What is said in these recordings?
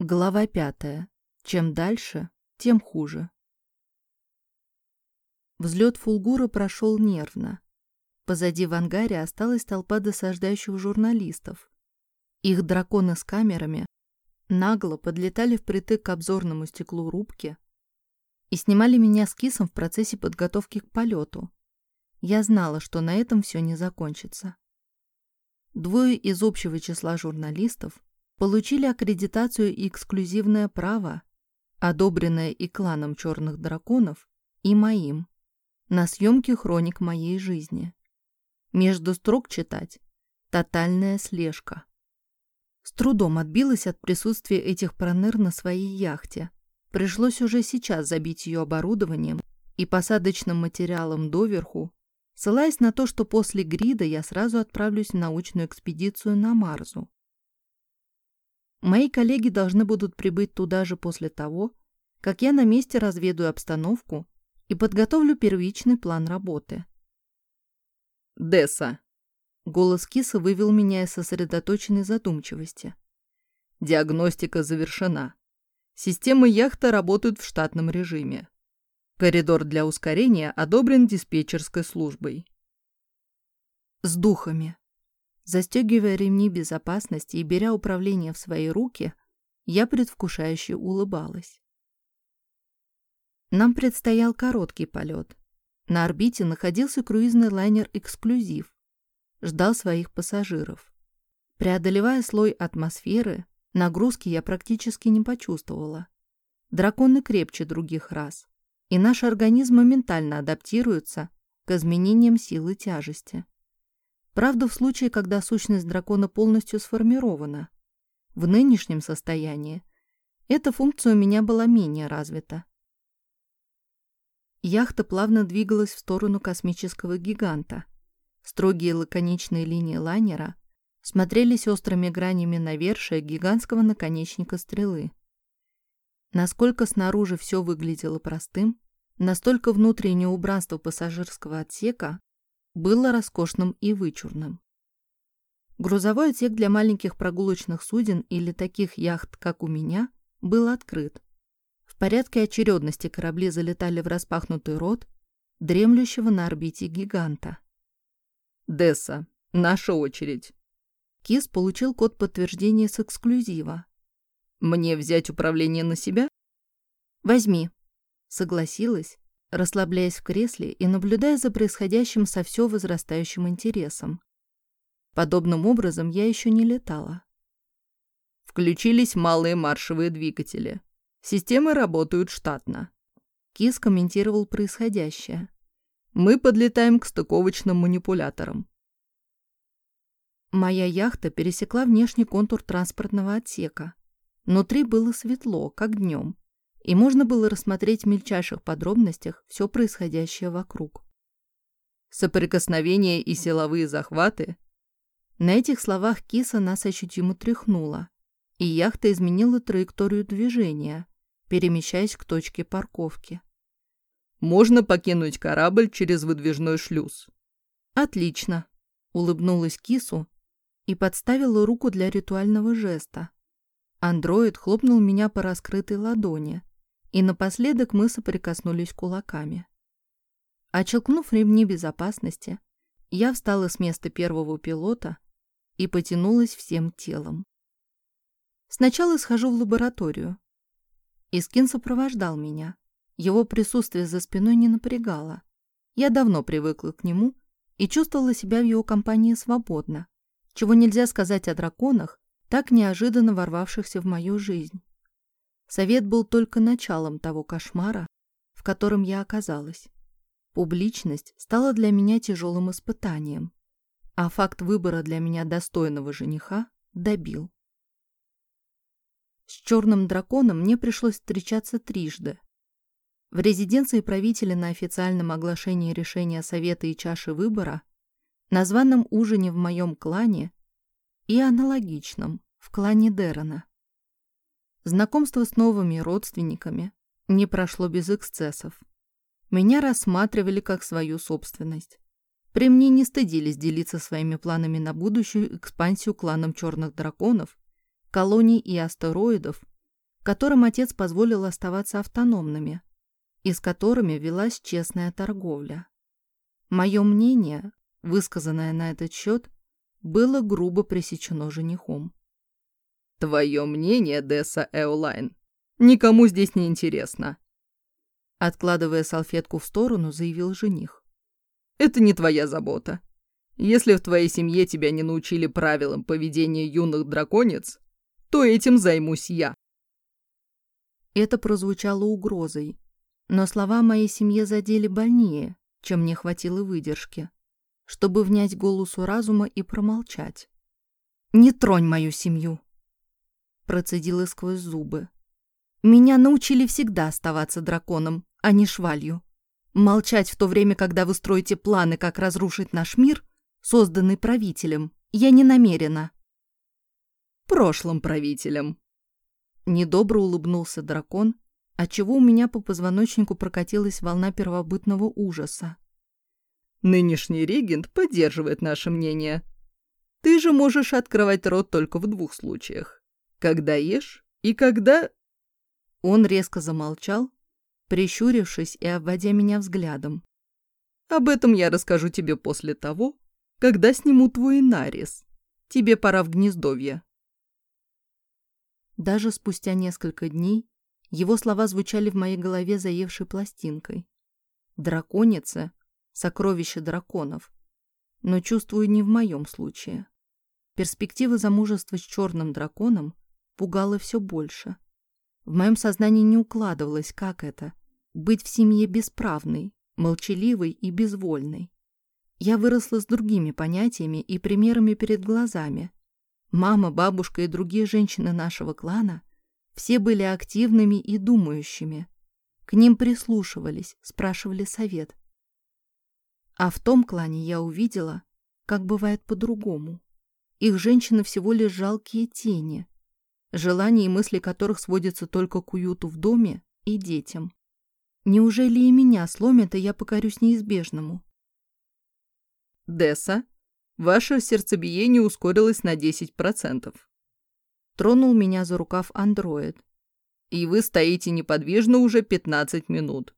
Глава пятая. Чем дальше, тем хуже. Взлет Фулгура прошел нервно. Позади в ангаре осталась толпа досаждающих журналистов. Их драконы с камерами нагло подлетали впритык к обзорному стеклу рубки и снимали меня с кисом в процессе подготовки к полету. Я знала, что на этом все не закончится. Двое из общего числа журналистов получили аккредитацию и эксклюзивное право, одобренное и кланом черных драконов, и моим, на съемки хроник моей жизни. Между строк читать «Тотальная слежка». С трудом отбилась от присутствия этих проныр на своей яхте. Пришлось уже сейчас забить ее оборудованием и посадочным материалом доверху, ссылаясь на то, что после грида я сразу отправлюсь в научную экспедицию на Марзу. Мои коллеги должны будут прибыть туда же после того, как я на месте разведаю обстановку и подготовлю первичный план работы. «Десса!» Голос киса вывел меня из сосредоточенной задумчивости. «Диагностика завершена. Системы яхты работают в штатном режиме. Коридор для ускорения одобрен диспетчерской службой». «С духами!» Застегивая ремни безопасности и беря управление в свои руки, я предвкушающе улыбалась. Нам предстоял короткий полет. На орбите находился круизный лайнер «Эксклюзив». Ждал своих пассажиров. Преодолевая слой атмосферы, нагрузки я практически не почувствовала. Драконы крепче других рас, и наш организм моментально адаптируется к изменениям силы тяжести. Правда, в случае, когда сущность дракона полностью сформирована. В нынешнем состоянии эта функция у меня была менее развита. Яхта плавно двигалась в сторону космического гиганта. Строгие лаконичные линии лайнера смотрелись острыми гранями навершия гигантского наконечника стрелы. Насколько снаружи все выглядело простым, настолько внутреннее убранство пассажирского отсека было роскошным и вычурным. Грузовой отсек для маленьких прогулочных суден или таких яхт, как у меня, был открыт. В порядке очередности корабли залетали в распахнутый рот дремлющего на орбите гиганта. «Десса, наша очередь». Кис получил код подтверждения с эксклюзива. «Мне взять управление на себя?» «Возьми», — согласилась, расслабляясь в кресле и наблюдая за происходящим со все возрастающим интересом. Подобным образом я еще не летала. Включились малые маршевые двигатели. Системы работают штатно. Кис комментировал происходящее. Мы подлетаем к стыковочным манипуляторам. Моя яхта пересекла внешний контур транспортного отсека. Внутри было светло, как днем и можно было рассмотреть в мельчайших подробностях все происходящее вокруг. Соприкосновения и силовые захваты. На этих словах киса нас ощутимо тряхнула, и яхта изменила траекторию движения, перемещаясь к точке парковки. Можно покинуть корабль через выдвижной шлюз. Отлично, улыбнулась кису и подставила руку для ритуального жеста. Андроид хлопнул меня по раскрытой ладони, и напоследок мы соприкоснулись кулаками. Очелкнув ремни безопасности, я встала с места первого пилота и потянулась всем телом. Сначала схожу в лабораторию. Искин сопровождал меня. Его присутствие за спиной не напрягало. Я давно привыкла к нему и чувствовала себя в его компании свободно, чего нельзя сказать о драконах, так неожиданно ворвавшихся в мою жизнь. Совет был только началом того кошмара, в котором я оказалась. Публичность стала для меня тяжелым испытанием, а факт выбора для меня достойного жениха добил. С черным драконом мне пришлось встречаться трижды. В резиденции правителя на официальном оглашении решения Совета и чаши выбора, на званом ужине в моем клане и аналогичном в клане Дерона. Знакомство с новыми родственниками не прошло без эксцессов. Меня рассматривали как свою собственность. При мне не стыдились делиться своими планами на будущую экспансию кланом черных драконов, колоний и астероидов которым отец позволил оставаться автономными и с которыми велась честная торговля. Мое мнение, высказанное на этот счет, было грубо пресечено женихом. «Твое мнение, Десса Эолайн, никому здесь не интересно», откладывая салфетку в сторону, заявил жених. «Это не твоя забота. Если в твоей семье тебя не научили правилам поведения юных драконец, то этим займусь я». Это прозвучало угрозой, но слова моей семье задели больнее, чем мне хватило выдержки, чтобы внять голосу разума и промолчать. «Не тронь мою семью!» Процедила сквозь зубы. «Меня научили всегда оставаться драконом, а не швалью. Молчать в то время, когда вы строите планы, как разрушить наш мир, созданный правителем, я не намерена». «Прошлым правителем», Недобро улыбнулся дракон, отчего у меня по позвоночнику прокатилась волна первобытного ужаса. «Нынешний регент поддерживает наше мнение. Ты же можешь открывать рот только в двух случаях. Когда ешь и когда...» Он резко замолчал, прищурившись и обводя меня взглядом. «Об этом я расскажу тебе после того, когда сниму твой нарис. Тебе пора в гнездовье». Даже спустя несколько дней его слова звучали в моей голове заевшей пластинкой. Драконица — сокровище драконов. Но чувствую не в моем случае. Перспектива замужества с черным драконом пугала все больше. В моем сознании не укладывалось, как это — быть в семье бесправной, молчаливой и безвольной. Я выросла с другими понятиями и примерами перед глазами, Мама, бабушка и другие женщины нашего клана все были активными и думающими. К ним прислушивались, спрашивали совет. А в том клане я увидела, как бывает по-другому. Их женщины всего лишь жалкие тени, желания и мысли которых сводятся только к уюту в доме и детям. Неужели и меня сломят, и я покорюсь неизбежному? «Десса?» Ваше сердцебиение ускорилось на 10%. Тронул меня за рукав андроид. И вы стоите неподвижно уже 15 минут.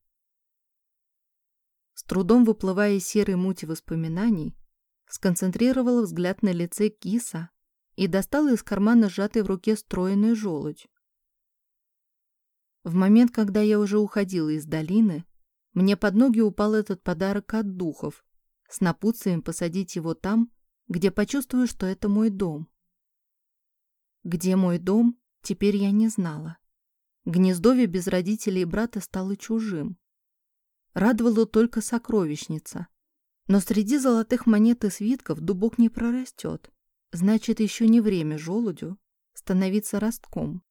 С трудом выплывая из серой мути воспоминаний, сконцентрировала взгляд на лице киса и достала из кармана сжатый в руке стройный желудь. В момент, когда я уже уходила из долины, мне под ноги упал этот подарок от духов, с напутствием посадить его там, где почувствую, что это мой дом. Где мой дом, теперь я не знала. Гнездовье без родителей и брата стало чужим. Радовала только сокровищница. Но среди золотых монет и свитков дубок не прорастет. Значит, еще не время желудю становиться ростком.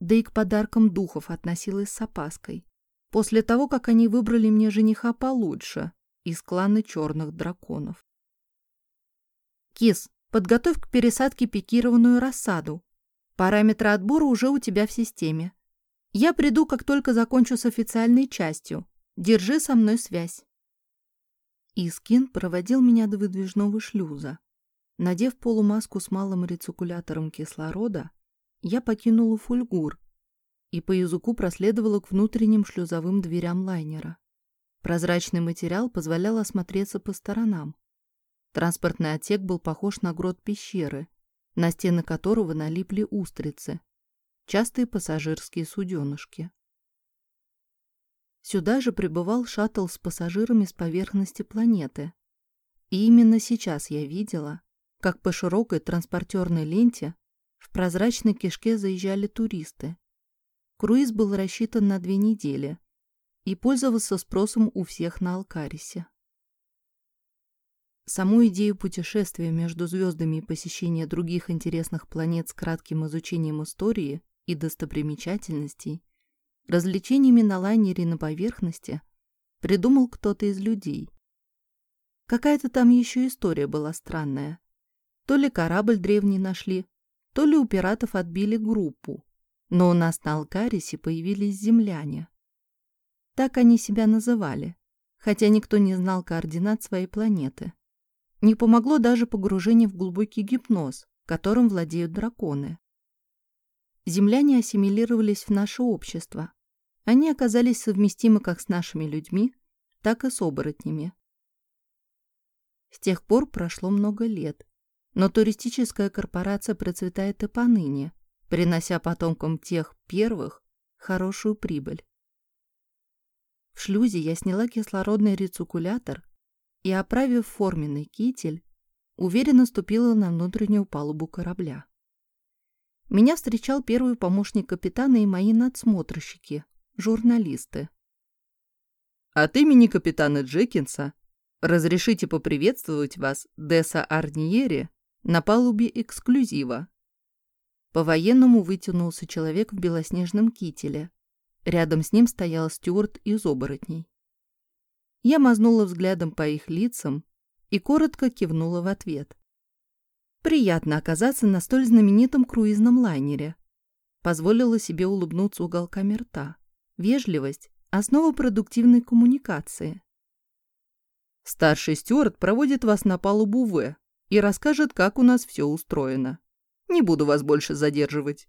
Да и к подаркам духов относилась с опаской. После того, как они выбрали мне жениха получше, из клана черных драконов. Кис, подготовь к пересадке пикированную рассаду. Параметры отбора уже у тебя в системе. Я приду, как только закончу с официальной частью. Держи со мной связь. Искин проводил меня до выдвижного шлюза. Надев полумаску с малым рециркулятором кислорода, я покинула фульгур и по языку проследовала к внутренним шлюзовым дверям лайнера. Прозрачный материал позволял осмотреться по сторонам. Транспортный отсек был похож на грот пещеры, на стены которого налипли устрицы, частые пассажирские суденышки. Сюда же прибывал шаттл с пассажирами с поверхности планеты. И именно сейчас я видела, как по широкой транспортерной ленте в прозрачной кишке заезжали туристы. Круиз был рассчитан на две недели, и пользовался спросом у всех на Алкарисе. Саму идею путешествия между звездами и посещения других интересных планет с кратким изучением истории и достопримечательностей, развлечениями на лайнере на поверхности, придумал кто-то из людей. Какая-то там еще история была странная. То ли корабль древний нашли, то ли у пиратов отбили группу, но у нас на Алкарисе появились земляне. Так они себя называли, хотя никто не знал координат своей планеты. Не помогло даже погружение в глубокий гипноз, которым владеют драконы. Земляне ассимилировались в наше общество. Они оказались совместимы как с нашими людьми, так и с оборотнями. С тех пор прошло много лет, но туристическая корпорация процветает и поныне, принося потомкам тех первых хорошую прибыль. В шлюзе я сняла кислородный рециркулятор и, оправив форменный китель, уверенно ступила на внутреннюю палубу корабля. Меня встречал первый помощник капитана и мои надсмотрщики, журналисты. От имени капитана Джекинса разрешите поприветствовать вас, Деса Арниери, на палубе эксклюзива. По-военному вытянулся человек в белоснежном кителе. Рядом с ним стоял стюарт из оборотней. Я мазнула взглядом по их лицам и коротко кивнула в ответ. Приятно оказаться на столь знаменитом круизном лайнере. Позволила себе улыбнуться уголками рта. Вежливость – основа продуктивной коммуникации. Старший стюарт проводит вас на палубу В и расскажет, как у нас все устроено. Не буду вас больше задерживать.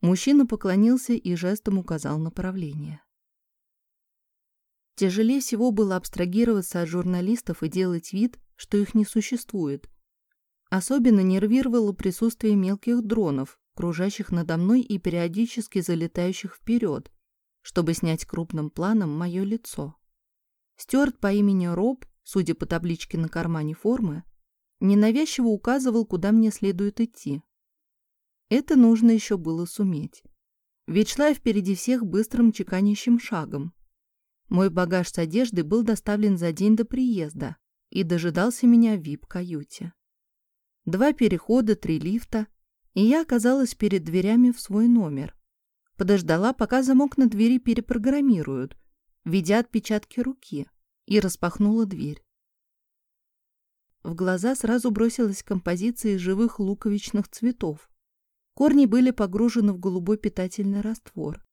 Мужчина поклонился и жестом указал направление. Тяжелее всего было абстрагироваться от журналистов и делать вид, что их не существует. Особенно нервировало присутствие мелких дронов, кружащих надо мной и периодически залетающих вперед, чтобы снять крупным планом мое лицо. Стюарт по имени Роб, судя по табличке на кармане формы, ненавязчиво указывал, куда мне следует идти. Это нужно еще было суметь. Ведь шла я впереди всех быстрым чеканящим шагом, мой багаж с одеждой был доставлен за день до приезда и дожидался меня в вип-каюте. Два перехода, три лифта, и я оказалась перед дверями в свой номер. Подождала, пока замок на двери перепрограммируют, введя отпечатки руки, и распахнула дверь. В глаза сразу бросилась композиция из живых луковичных цветов. Корни были погружены в голубой питательный раствор.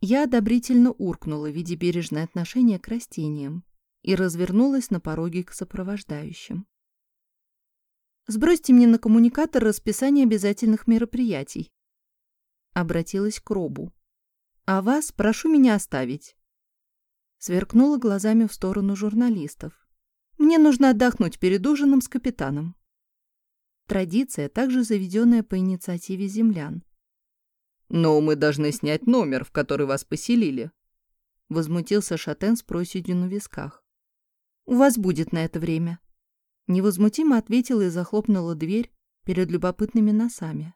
Я одобрительно уркнула, видя бережное отношение к растениям, и развернулась на пороге к сопровождающим. «Сбросьте мне на коммуникатор расписание обязательных мероприятий», — обратилась к Робу. «А вас прошу меня оставить». Сверкнула глазами в сторону журналистов. «Мне нужно отдохнуть перед ужином с капитаном». Традиция, также заведенная по инициативе землян. «Но мы должны снять номер, в который вас поселили», — возмутился Шатен с проседью на висках. «У вас будет на это время», — невозмутимо ответила и захлопнула дверь перед любопытными носами.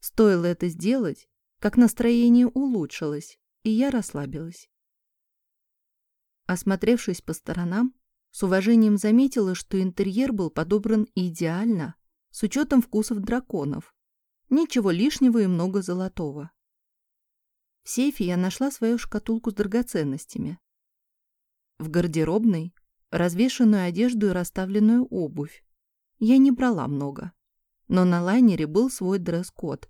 Стоило это сделать, как настроение улучшилось, и я расслабилась. Осмотревшись по сторонам, с уважением заметила, что интерьер был подобран идеально, с учетом вкусов драконов. Ничего лишнего и много золотого. В сейфе я нашла свою шкатулку с драгоценностями. В гардеробной – развешенную одежду и расставленную обувь. Я не брала много. Но на лайнере был свой дресс-код.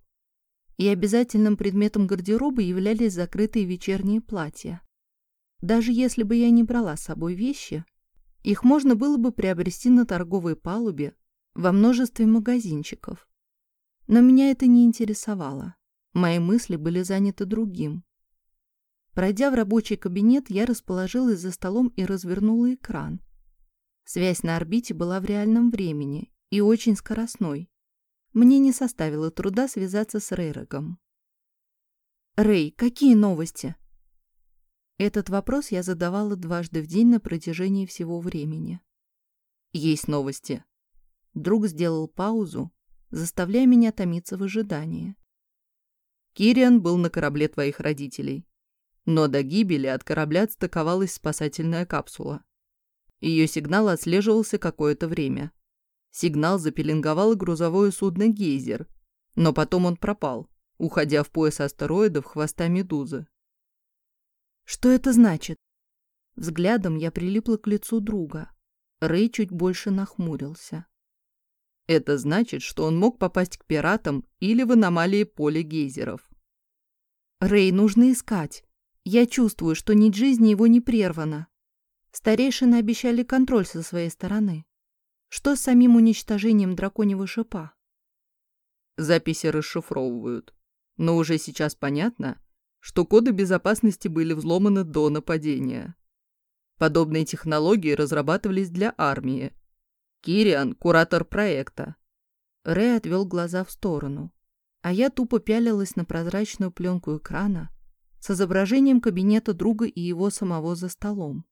И обязательным предметом гардероба являлись закрытые вечерние платья. Даже если бы я не брала с собой вещи, их можно было бы приобрести на торговой палубе во множестве магазинчиков. Но меня это не интересовало. Мои мысли были заняты другим. Пройдя в рабочий кабинет, я расположилась за столом и развернула экран. Связь на орбите была в реальном времени и очень скоростной. Мне не составило труда связаться с Рейрогом. «Рэй, какие новости?» Этот вопрос я задавала дважды в день на протяжении всего времени. «Есть новости». Друг сделал паузу, заставляя меня томиться в ожидании. Кириан был на корабле твоих родителей. Но до гибели от корабля отстыковалась спасательная капсула. Ее сигнал отслеживался какое-то время. Сигнал запеленговал грузовое судно «Гейзер», но потом он пропал, уходя в пояс астероидов хвоста Медузы. «Что это значит?» Взглядом я прилипла к лицу друга. Рэй чуть больше нахмурился. Это значит, что он мог попасть к пиратам или в аномалии поля гейзеров. Рэй нужно искать. Я чувствую, что нить жизни его не прервана. Старейшины обещали контроль со своей стороны. Что с самим уничтожением драконьего шипа? Записи расшифровывают. Но уже сейчас понятно, что коды безопасности были взломаны до нападения. Подобные технологии разрабатывались для армии. Кириан – куратор проекта. Рэй отвел глаза в сторону, а я тупо пялилась на прозрачную пленку экрана с изображением кабинета друга и его самого за столом.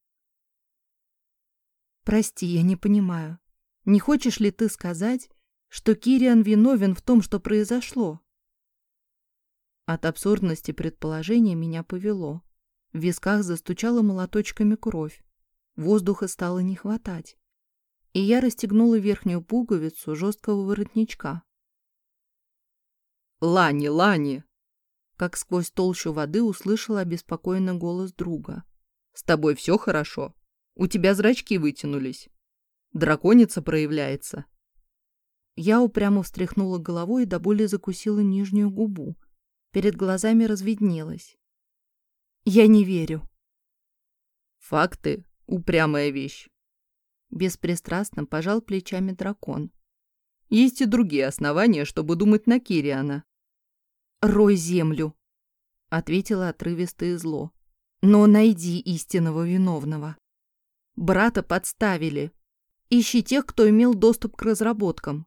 «Прости, я не понимаю. Не хочешь ли ты сказать, что Кириан виновен в том, что произошло?» От абсурдности предположения меня повело. В висках застучала молоточками кровь. Воздуха стало не хватать. И я расстегнула верхнюю пуговицу жесткого воротничка. «Лани, Лани!» Как сквозь толщу воды услышала обеспокоенный голос друга. «С тобой все хорошо? У тебя зрачки вытянулись. Драконица проявляется». Я упрямо встряхнула головой и до боли закусила нижнюю губу. Перед глазами разведнелось. Я не верю. Факты — упрямая вещь. Беспристрастно пожал плечами дракон. Есть и другие основания, чтобы думать на Кириана. «Рой землю», — ответила отрывисто и зло. «Но найди истинного виновного. Брата подставили. Ищи тех, кто имел доступ к разработкам.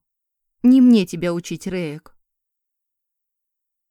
Не мне тебя учить, Реек.